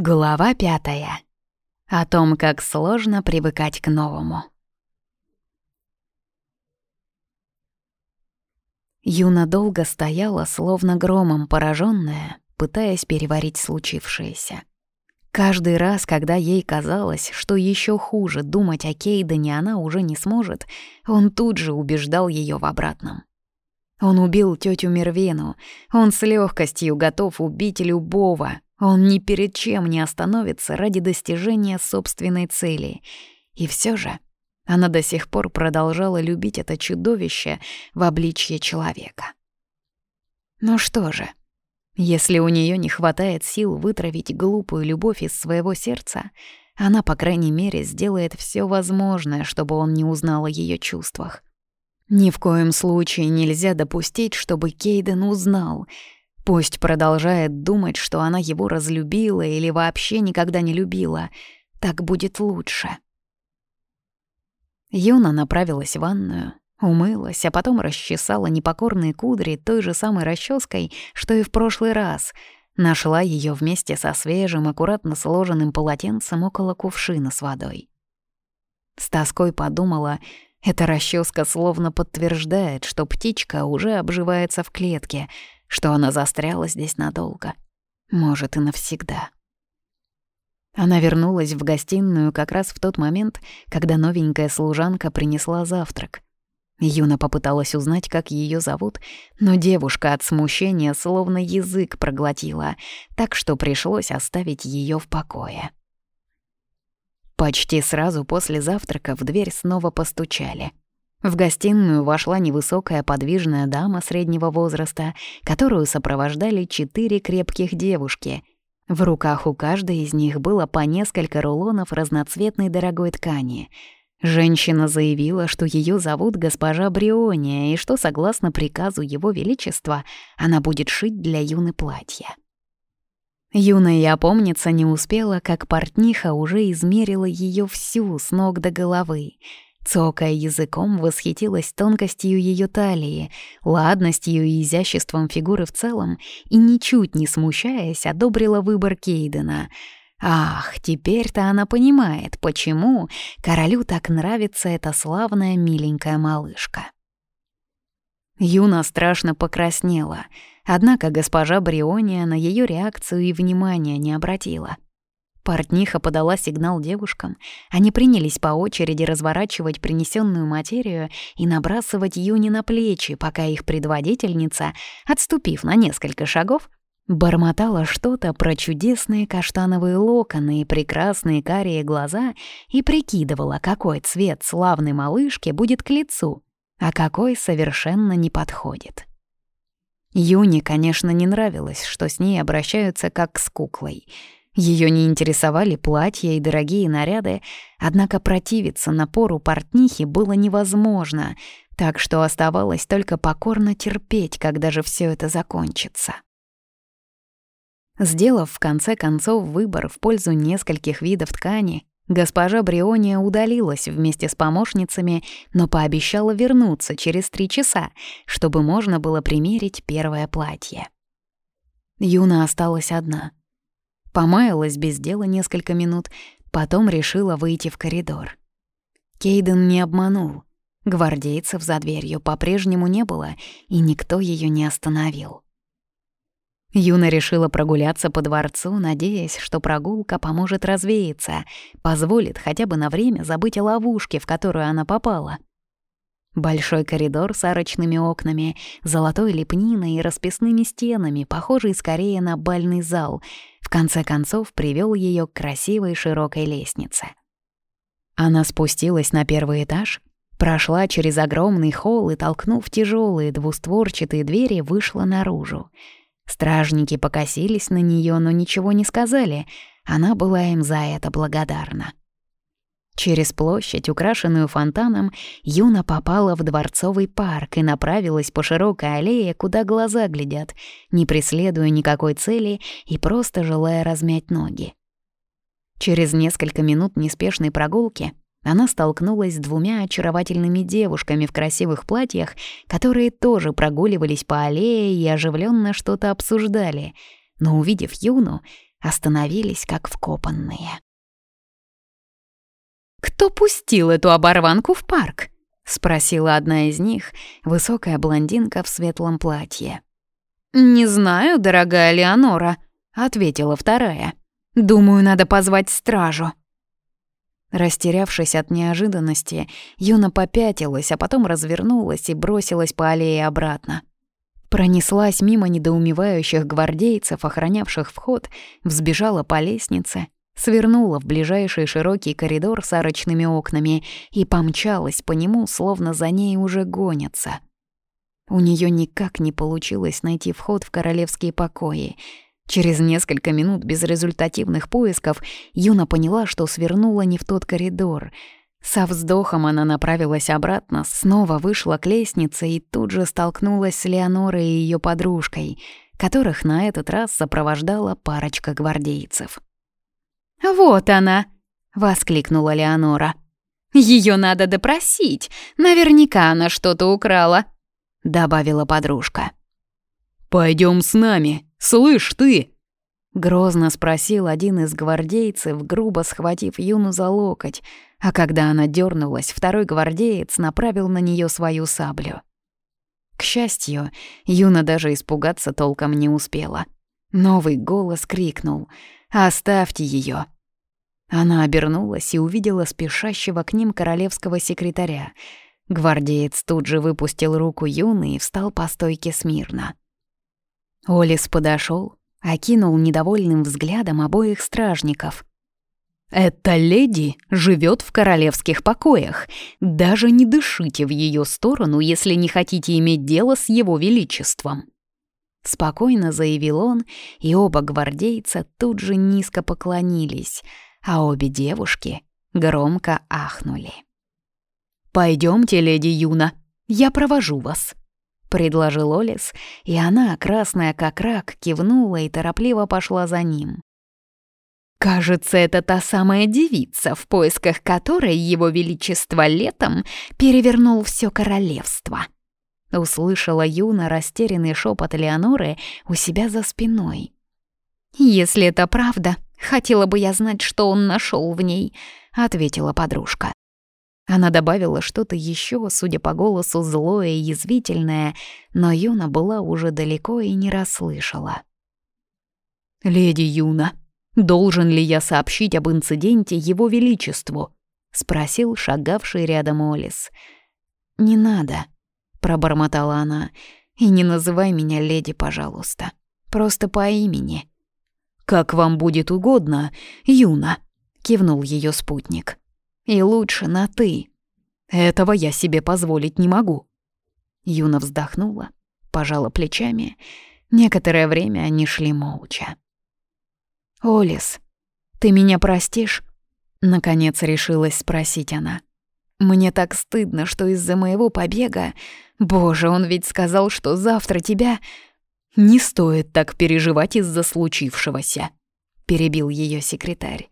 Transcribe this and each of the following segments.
Глава пятая. О том, как сложно привыкать к новому. Юна долго стояла, словно громом пораженная, пытаясь переварить случившееся. Каждый раз, когда ей казалось, что еще хуже думать о Кейдене она уже не сможет, он тут же убеждал ее в обратном. Он убил тетю Мервену, он с легкостью готов убить любого, он ни перед чем не остановится ради достижения собственной цели. И все же она до сих пор продолжала любить это чудовище в обличье человека. Ну что же, если у нее не хватает сил вытравить глупую любовь из своего сердца, она, по крайней мере, сделает все возможное, чтобы он не узнал о ее чувствах. Ни в коем случае нельзя допустить, чтобы Кейден узнал — Пусть продолжает думать, что она его разлюбила или вообще никогда не любила. Так будет лучше. Юна направилась в ванную, умылась, а потом расчесала непокорные кудри той же самой расческой, что и в прошлый раз. Нашла ее вместе со свежим, аккуратно сложенным полотенцем около кувшина с водой. С тоской подумала, эта расческа словно подтверждает, что птичка уже обживается в клетке — что она застряла здесь надолго, может и навсегда. Она вернулась в гостиную как раз в тот момент, когда новенькая служанка принесла завтрак. Юна попыталась узнать, как ее зовут, но девушка от смущения словно язык проглотила, так что пришлось оставить ее в покое. Почти сразу после завтрака в дверь снова постучали — в гостиную вошла невысокая подвижная дама среднего возраста, которую сопровождали четыре крепких девушки. В руках у каждой из них было по несколько рулонов разноцветной дорогой ткани. Женщина заявила, что ее зовут госпожа Бриония и что, согласно приказу Его Величества, она будет шить для Юны платья. Юна и опомниться не успела, как портниха уже измерила ее всю с ног до головы — Цокая языком, восхитилась тонкостью ее талии, ладностью и изяществом фигуры в целом и, ничуть не смущаясь, одобрила выбор Кейдена. Ах, теперь-то она понимает, почему королю так нравится эта славная миленькая малышка. Юна страшно покраснела, однако госпожа Бриония на ее реакцию и внимания не обратила — Портниха подала сигнал девушкам. Они принялись по очереди разворачивать принесенную материю и набрасывать Юни на плечи, пока их предводительница, отступив на несколько шагов, бормотала что-то про чудесные каштановые локоны и прекрасные карие глаза и прикидывала, какой цвет славной малышки будет к лицу, а какой совершенно не подходит. Юне, конечно, не нравилось, что с ней обращаются как с куклой — ее не интересовали платья и дорогие наряды, однако противиться напору портнихи было невозможно, так что оставалось только покорно терпеть, когда же все это закончится. Сделав в конце концов выбор в пользу нескольких видов ткани, госпожа Бриония удалилась вместе с помощницами, но пообещала вернуться через три часа, чтобы можно было примерить первое платье. Юна осталась одна — Помаялась без дела несколько минут, потом решила выйти в коридор. Кейден не обманул. Гвардейцев за дверью по-прежнему не было, и никто ее не остановил. Юна решила прогуляться по дворцу, надеясь, что прогулка поможет развеяться, позволит хотя бы на время забыть о ловушке, в которую она попала. Большой коридор с арочными окнами, золотой лепниной и расписными стенами, похожий скорее на бальный зал, в конце концов привел ее к красивой широкой лестнице. Она спустилась на первый этаж, прошла через огромный холл и, толкнув тяжелые двустворчатые двери, вышла наружу. Стражники покосились на нее, но ничего не сказали. Она была им за это благодарна. Через площадь, украшенную фонтаном, Юна попала в дворцовый парк и направилась по широкой аллее, куда глаза глядят, не преследуя никакой цели и просто желая размять ноги. Через несколько минут неспешной прогулки она столкнулась с двумя очаровательными девушками в красивых платьях, которые тоже прогуливались по аллее и оживленно что-то обсуждали. Но увидев Юну, остановились как вкопанные. «Кто пустил эту оборванку в парк?» — спросила одна из них, высокая блондинка в светлом платье. «Не знаю, дорогая Леонора», — ответила вторая. «Думаю, надо позвать стражу». Растерявшись от неожиданности, Юна попятилась, а потом развернулась и бросилась по аллее обратно. Пронеслась мимо недоумевающих гвардейцев, охранявших вход, взбежала по лестнице, свернула в ближайший широкий коридор с арочными окнами и помчалась по нему, словно за ней уже гонятся. У нее никак не получилось найти вход в королевские покои — Через несколько минут безрезультативных поисков Юна поняла, что свернула не в тот коридор. Со вздохом она направилась обратно, снова вышла к лестнице и тут же столкнулась с Леонорой и ее подружкой, которых на этот раз сопровождала парочка гвардейцев. «Вот она!» — воскликнула Леонора. Ее надо допросить, наверняка она что-то украла», — добавила подружка. Пойдем с нами», «Слышь, ты!» Грозно спросил один из гвардейцев, грубо схватив Юну за локоть, а когда она дернулась, второй гвардеец направил на нее свою саблю. К счастью, Юна даже испугаться толком не успела. Новый голос крикнул «Оставьте ее!». Она обернулась и увидела спешащего к ним королевского секретаря. Гвардеец тут же выпустил руку Юны и встал по стойке смирно. Олис подошел, окинул недовольным взглядом обоих стражников. «Эта леди живет в королевских покоях. Даже не дышите в ее сторону, если не хотите иметь дело с его величеством». Спокойно заявил он, и оба гвардейца тут же низко поклонились, а обе девушки громко ахнули. «Пойдемте, леди Юна, я провожу вас», — предложил Олис, и она, красная как рак, кивнула и торопливо пошла за ним. «Кажется, это та самая девица, в поисках которой его величество летом перевернул все королевство», — услышала Юна растерянный шепот Леоноры у себя за спиной. «Если это правда, хотела бы я знать, что он нашел в ней», — ответила подружка. Она добавила что-то еще, судя по голосу, злое и язвительное, но Юна была уже далеко и не расслышала. «Леди Юна, должен ли я сообщить об инциденте Его Величеству?» — спросил шагавший рядом Олис. «Не надо», — пробормотала она, — «и не называй меня леди, пожалуйста. Просто по имени». «Как вам будет угодно, Юна», — кивнул ее спутник. И лучше на «ты». Этого я себе позволить не могу. Юна вздохнула, пожала плечами. Некоторое время они шли молча. «Олис, ты меня простишь?» Наконец решилась спросить она. «Мне так стыдно, что из-за моего побега... Боже, он ведь сказал, что завтра тебя...» «Не стоит так переживать из-за случившегося», — перебил ее секретарь.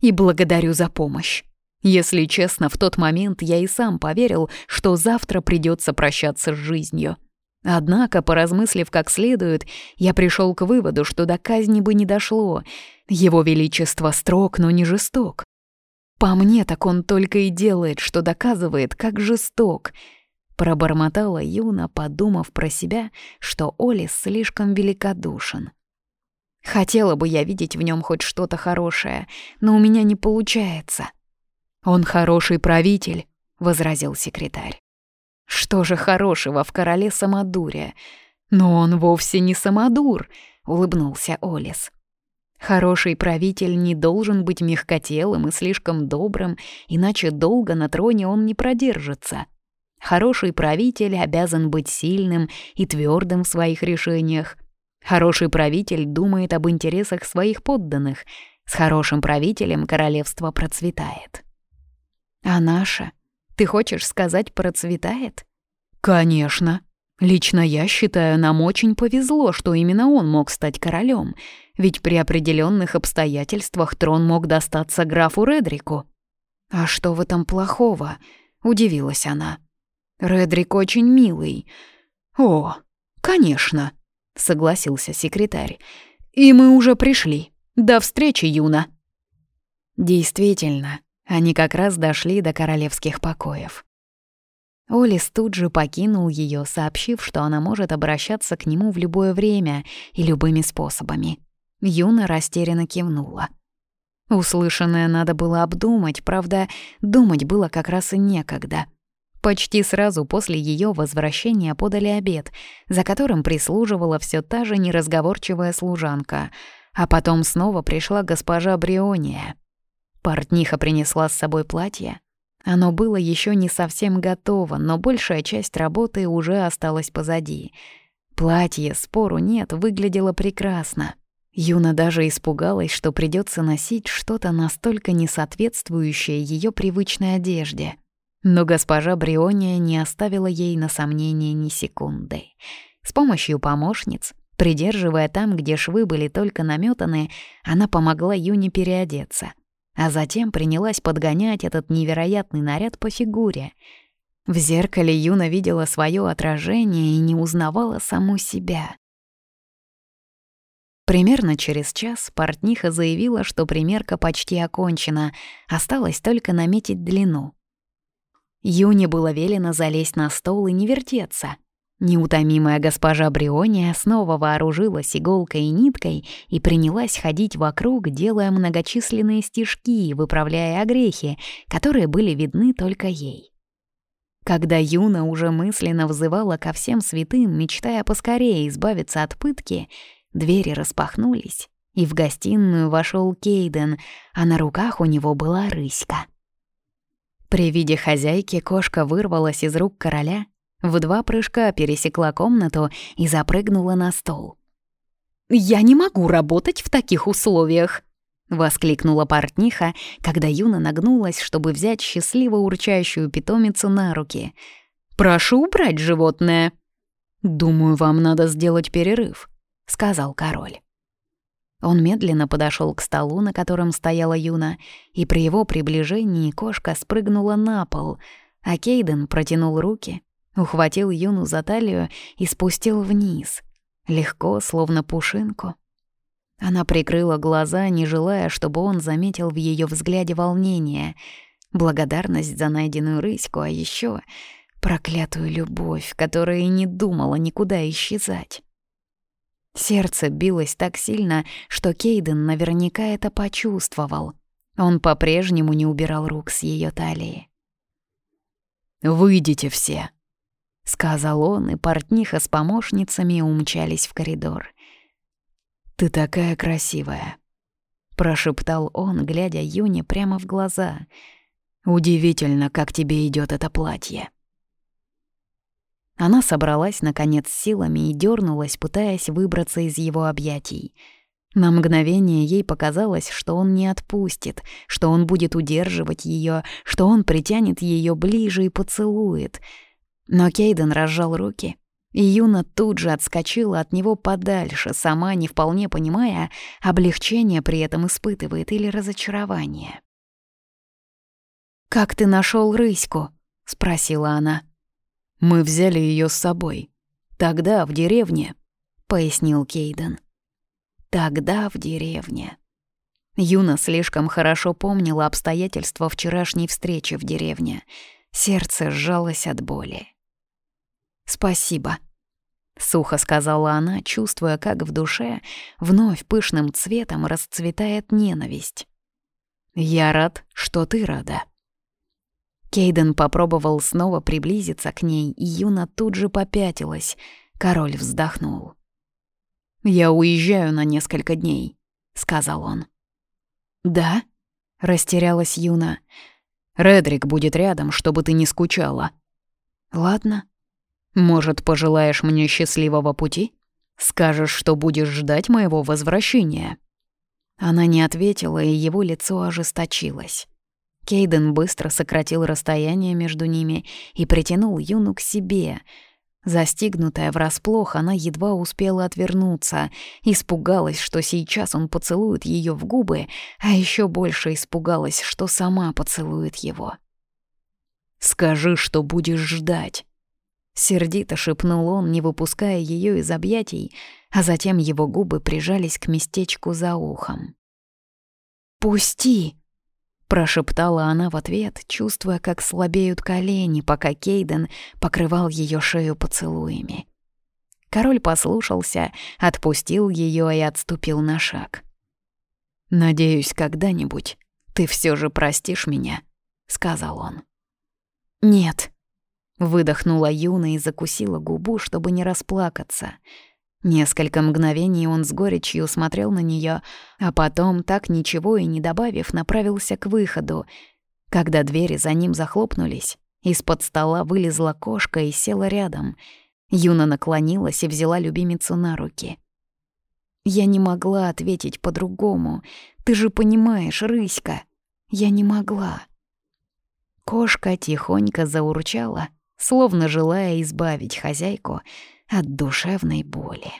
«И благодарю за помощь. Если честно, в тот момент я и сам поверил, что завтра придется прощаться с жизнью. Однако, поразмыслив как следует, я пришел к выводу, что до казни бы не дошло. Его Величество строг, но не жесток. По мне, так он только и делает, что доказывает, как жесток. Пробормотала Юна, подумав про себя, что Олис слишком великодушен. Хотела бы я видеть в нем хоть что-то хорошее, но у меня не получается. «Он хороший правитель», — возразил секретарь. «Что же хорошего в короле самодурия? Но он вовсе не самодур», — улыбнулся Олис. «Хороший правитель не должен быть мягкотелым и слишком добрым, иначе долго на троне он не продержится. Хороший правитель обязан быть сильным и твердым в своих решениях. Хороший правитель думает об интересах своих подданных. С хорошим правителем королевство процветает». А наша, ты хочешь сказать, процветает? Конечно. Лично я считаю, нам очень повезло, что именно он мог стать королем, ведь при определенных обстоятельствах трон мог достаться графу Редрику. А что в этом плохого? Удивилась она. Редрик очень милый. О, конечно, согласился секретарь. И мы уже пришли. До встречи, Юна!» Действительно, они как раз дошли до королевских покоев. Олис тут же покинул ее, сообщив, что она может обращаться к нему в любое время и любыми способами. Юна растерянно кивнула. Услышанное надо было обдумать, правда, думать было как раз и некогда. Почти сразу после ее возвращения подали обед, за которым прислуживала все та же неразговорчивая служанка, а потом снова пришла госпожа Бриония. Портниха принесла с собой платье, оно было еще не совсем готово, но большая часть работы уже осталась позади. Платье, спору нет, выглядело прекрасно. Юна даже испугалась, что придется носить что-то настолько несоответствующее ее привычной одежде. Но госпожа Бриония не оставила ей на сомнение ни секунды. С помощью помощниц, придерживая там, где швы были только наметаны, она помогла Юне переодеться а затем принялась подгонять этот невероятный наряд по фигуре. В зеркале Юна видела свое отражение и не узнавала саму себя. Примерно через час портниха заявила, что примерка почти окончена, осталось только наметить длину. Юне было велено залезть на стол и не вертеться — Неутомимая госпожа Бриония снова вооружилась иголкой и ниткой и принялась ходить вокруг, делая многочисленные стежки, выправляя огрехи, которые были видны только ей. Когда Юна уже мысленно взывала ко всем святым, мечтая поскорее избавиться от пытки, двери распахнулись, и в гостиную вошел Кейден, а на руках у него была рыська. При виде хозяйки кошка вырвалась из рук короля в два прыжка пересекла комнату и запрыгнула на стол. «Я не могу работать в таких условиях!» — воскликнула портниха, когда Юна нагнулась, чтобы взять счастливо урчащую питомицу на руки. «Прошу убрать животное!» «Думаю, вам надо сделать перерыв», — сказал король. Он медленно подошел к столу, на котором стояла Юна, и при его приближении кошка спрыгнула на пол, а Кейден протянул руки, Ухватил Юну за талию и спустил вниз, легко, словно пушинку. Она прикрыла глаза, не желая, чтобы он заметил в ее взгляде волнение, благодарность за найденную рыську, а еще проклятую любовь, которая и не думала никуда исчезать. Сердце билось так сильно, что Кейден наверняка это почувствовал. Он по-прежнему не убирал рук с ее талии. «Выйдите все!» — сказал он, и портниха с помощницами умчались в коридор. «Ты такая красивая», — прошептал он, глядя Юне прямо в глаза. «Удивительно, как тебе идет это платье». Она собралась, наконец, силами и дернулась, пытаясь выбраться из его объятий. На мгновение ей показалось, что он не отпустит, что он будет удерживать ее, что он притянет ее ближе и поцелует — но Кейден разжал руки, и Юна тут же отскочила от него подальше, сама не вполне понимая, облегчение при этом испытывает или разочарование. «Как ты нашел рыську?» — спросила она. «Мы взяли ее с собой. Тогда в деревне», — пояснил Кейден. «Тогда в деревне». Юна слишком хорошо помнила обстоятельства вчерашней встречи в деревне. Сердце сжалось от боли. «Спасибо», — сухо сказала она, чувствуя, как в душе вновь пышным цветом расцветает ненависть. «Я рад, что ты рада». Кейден попробовал снова приблизиться к ней, и Юна тут же попятилась. Король вздохнул. «Я уезжаю на несколько дней», — сказал он. «Да?» — растерялась Юна. «Редрик будет рядом, чтобы ты не скучала». «Ладно», может, пожелаешь мне счастливого пути? Скажешь, что будешь ждать моего возвращения?» Она не ответила, и его лицо ожесточилось. Кейден быстро сократил расстояние между ними и притянул Юну к себе. Застигнутая врасплох, она едва успела отвернуться, испугалась, что сейчас он поцелует ее в губы, а еще больше испугалась, что сама поцелует его. «Скажи, что будешь ждать», Сердито шепнул он, не выпуская ее из объятий, а затем его губы прижались к местечку за ухом. «Пусти!» — прошептала она в ответ, чувствуя, как слабеют колени, пока Кейден покрывал ее шею поцелуями. Король послушался, отпустил ее и отступил на шаг. «Надеюсь, когда-нибудь ты все же простишь меня», — сказал он. «Нет», — выдохнула Юна и закусила губу, чтобы не расплакаться. Несколько мгновений он с горечью смотрел на нее, а потом, так ничего и не добавив, направился к выходу. Когда двери за ним захлопнулись, из-под стола вылезла кошка и села рядом. Юна наклонилась и взяла любимицу на руки. «Я не могла ответить по-другому. Ты же понимаешь, рыська. Я не могла». Кошка тихонько заурчала, словно желая избавить хозяйку от душевной боли.